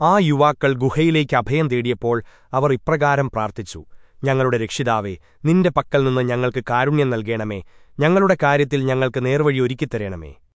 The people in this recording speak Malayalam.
ആ യുവാക്കൾ ഗുഹയിലേക്ക് അഭയം തേടിയപ്പോൾ അവർ ഇപ്രകാരം പ്രാർത്ഥിച്ചു ഞങ്ങളുടെ രക്ഷിതാവേ നിന്റെ പക്കൽ നിന്ന് ഞങ്ങൾക്ക് കാരുണ്യം നൽകേണമേ ഞങ്ങളുടെ കാര്യത്തിൽ ഞങ്ങൾക്ക് നേർവഴി ഒരുക്കിത്തരേണമേ.